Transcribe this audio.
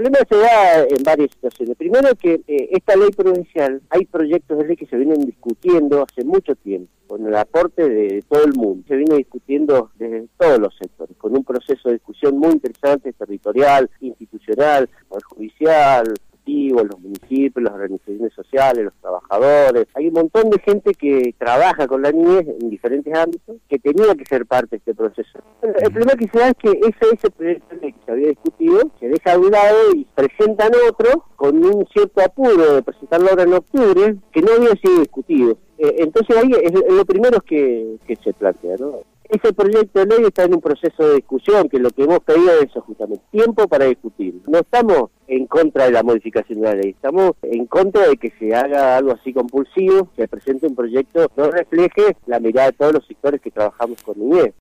problema se da en varias situaciones. Primero que eh, esta ley provincial, hay proyectos de ley que se vienen discutiendo hace mucho tiempo, con el aporte de todo el mundo. Se viene discutiendo desde todos los sectores, con un proceso de discusión muy interesante, territorial, institucional, judicial, los municipios, las organizaciones sociales, los trabajadores. Hay un montón de gente que trabaja con la niñez en diferentes ámbitos que tenía que ser parte de este proceso. El problema que se da es que ese, ese proyecto que se había discutido se deja a un lado y presentan otro con un cierto apuro de presentarlo ahora en octubre que no había sido discutido. Eh, entonces ahí es, lo primero que, que se plantea, ¿no? Ese proyecto de ley está en un proceso de discusión, que lo que hemos pedido es eso justamente, tiempo para discutir. No estamos en contra de la modificación de la ley, estamos en contra de que se haga algo así compulsivo, que presente un proyecto que no refleje la mirada de todos los sectores que trabajamos con niñez.